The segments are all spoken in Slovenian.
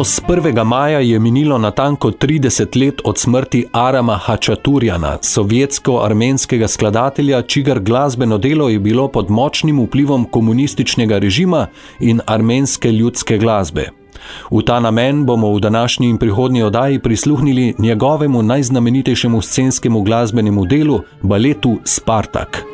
Letos 1. maja je minilo natanko 30 let od smrti Arama Hačaturjana, sovjetsko-armenskega skladatelja, čigar glasbeno delo je bilo pod močnim vplivom komunističnega režima in armenske ljudske glasbe. V ta namen bomo v današnji in prihodnji oddaji prisluhnili njegovemu najznamenitejšemu scenskemu glasbenemu delu, baletu Spartak.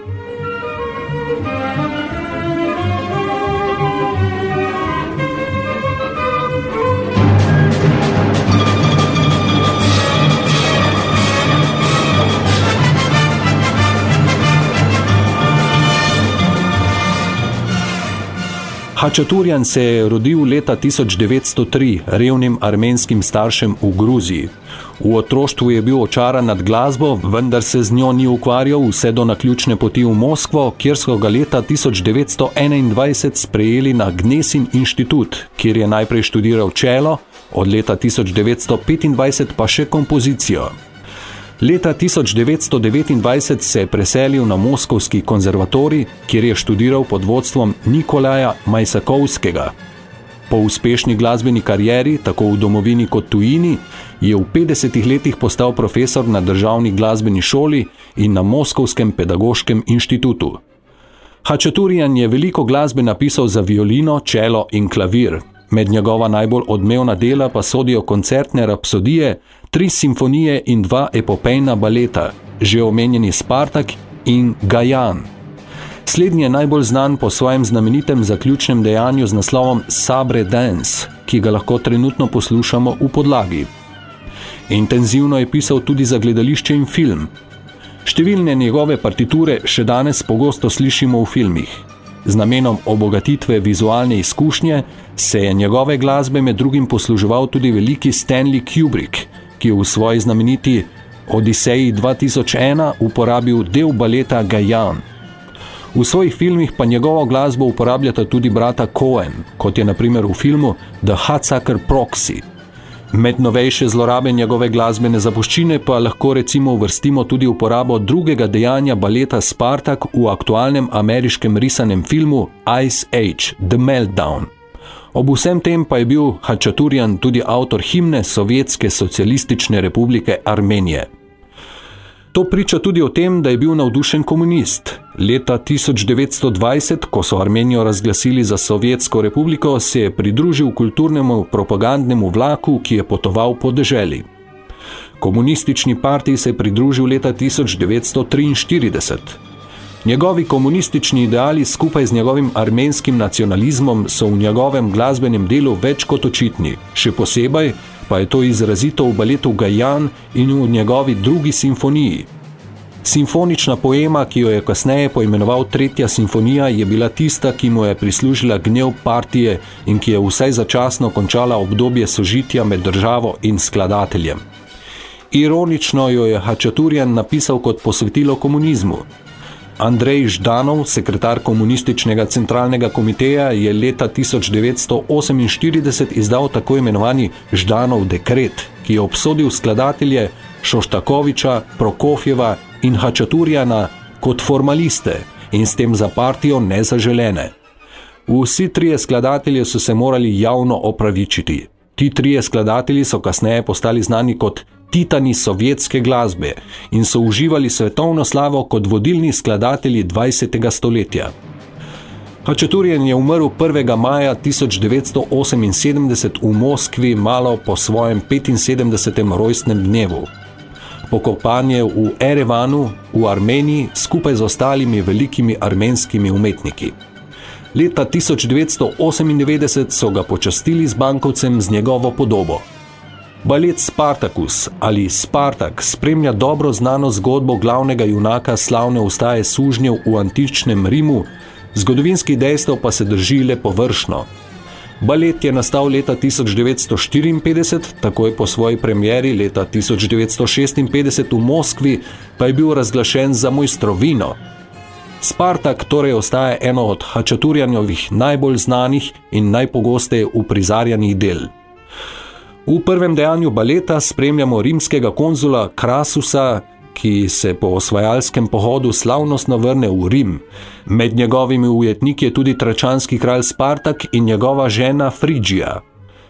Hačaturjan se je rodil leta 1903 revnim armenskim staršem v Gruziji. V otroštvu je bil očaran nad glasbo, vendar se z njo ni ukvarjal vse do naključne poti v Moskvo, kjer so ga leta 1921 sprejeli na Gnesin inštitut, kjer je najprej študiral čelo, od leta 1925 pa še kompozicijo. Leta 1929 se je preselil na Moskovski konzervatorij, kjer je študiral pod vodstvom Nikolaja Majsakovskega. Po uspešni glasbeni karieri, tako v domovini kot tujini, je v 50 letih postal profesor na državni glasbeni šoli in na Moskovskem pedagoškem inštitutu. Hačaturijan je veliko glasbe napisal za violino, čelo in klavir. Med njegova najbolj odmevna dela pa sodijo koncertne rapsodije, tri simfonije in dva epopejna baleta, že omenjeni Spartak in Gajan. Slednji je najbolj znan po svojem znamenitem zaključnem dejanju z naslovom Sabre Dance, ki ga lahko trenutno poslušamo v podlagi. Intenzivno je pisal tudi za gledališče in film. Številne njegove partiture še danes pogosto slišimo v filmih. Z namenom obogatitve vizualne izkušnje se je njegove glasbe med drugim posluževal tudi veliki Stanley Kubrick, ki je v svoji znameniti Odiseji 2001 uporabil del baleta Gajan. V svojih filmih pa njegovo glasbo uporabljata tudi brata Cohen, kot je naprimer v filmu The Hatsucker Proxy. Med novejše zlorabe njegove glasbene zapuščine pa lahko recimo uvrstimo tudi uporabo drugega dejanja baleta Spartak v aktualnem ameriškem risanem filmu Ice Age – The Meltdown. Ob vsem tem pa je bil Hačaturjan tudi avtor himne Sovjetske socialistične republike Armenije. To priča tudi o tem, da je bil navdušen komunist. Leta 1920, ko so Armenijo razglasili za Sovjetsko republiko, se je pridružil kulturnemu propagandnemu vlaku, ki je potoval po deželi. Komunistični partiji se je pridružil leta 1943. Njegovi komunistični ideali skupaj z njegovim armenskim nacionalizmom so v njegovem glasbenem delu več kot očitni, še posebej pa je to izrazito v baletu Gajan in v njegovi drugi simfoniji. Simfonična poema, ki jo je kasneje poimenoval Tretja simfonija, je bila tista, ki mu je prislužila gnev partije in ki je vsaj začasno končala obdobje sožitja med državo in skladateljem. Ironično jo je Hačaturjan napisal kot posvetilo komunizmu, Andrej Ždanov, sekretar komunističnega centralnega komiteja, je leta 1948 izdal tako imenovani Ždanov dekret, ki je obsodil skladatelje Šoštakoviča, Prokofjeva in Hačaturjana kot formaliste in s tem za partijo nezaželene. Vsi trije skladatelji so se morali javno opravičiti. Ti trije skladatelji so kasneje postali znani kot titani sovjetske glasbe in so uživali svetovno slavo kot vodilni skladatelji 20. stoletja. Hačaturjan je umrl 1. maja 1978 v Moskvi malo po svojem 75. rojstnem dnevu. Pokopan je v Erevanu v Armeniji skupaj z ostalimi velikimi armenskimi umetniki. Leta 1998 so ga počastili z bankovcem z njegovo podobo. Balet Spartacus ali Spartak spremlja dobro znano zgodbo glavnega junaka slavne ustaje sužnjev v antičnem Rimu, zgodovinski dejstev pa se drži le površno. Balet je nastal leta 1954, takoj po svoji premjeri leta 1956 v Moskvi, pa je bil razglašen za mojstrovino. Spartak torej ostaja eno od Hačaturjanjovih najbolj znanih in najpogosteje uprizarjanih del. V prvem dejanju baleta spremljamo rimskega konzula Krasusa, ki se po osvajalskem pohodu slavnostno vrne v Rim. Med njegovimi ujetniki je tudi tračanski kralj Spartak in njegova žena Frigija.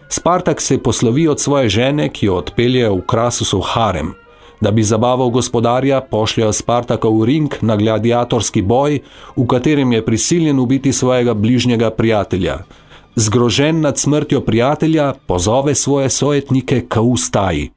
Spartak se poslovi od svoje žene, ki jo odpelje v Krasusov harem. Da bi zabaval gospodarja, pošljajo Spartaka v ring na gladiatorski boj, v katerem je prisiljen ubiti svojega bližnjega prijatelja. Zgrožen nad smrtjo prijatelja, pozove svoje sojetnike k ustaji.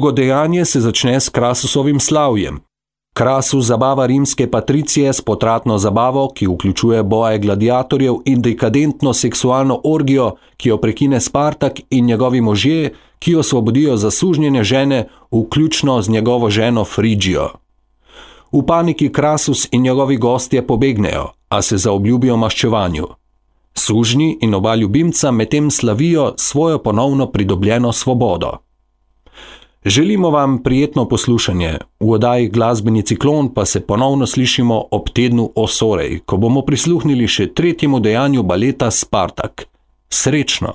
Drugo dejanje se začne s Krasusovim slavjem. Krasus zabava rimske patricije s potratno zabavo, ki vključuje boje gladiatorjev in dekadentno seksualno orgijo, ki jo prekine Spartak in njegovi možje, ki osvobodijo zasužnjene žene, vključno z njegovo ženo Frigijo. V paniki Krasus in njegovi gostje pobegnejo, a se zaobljubijo maščevanju. Sužni in oba ljubimca medtem slavijo svojo ponovno pridobljeno svobodo. Želimo vam prijetno poslušanje, v oddaji Glasbeni ciklon pa se ponovno slišimo ob tednu Osorej, ko bomo prisluhnili še tretjemu dejanju baleta Spartak. Srečno!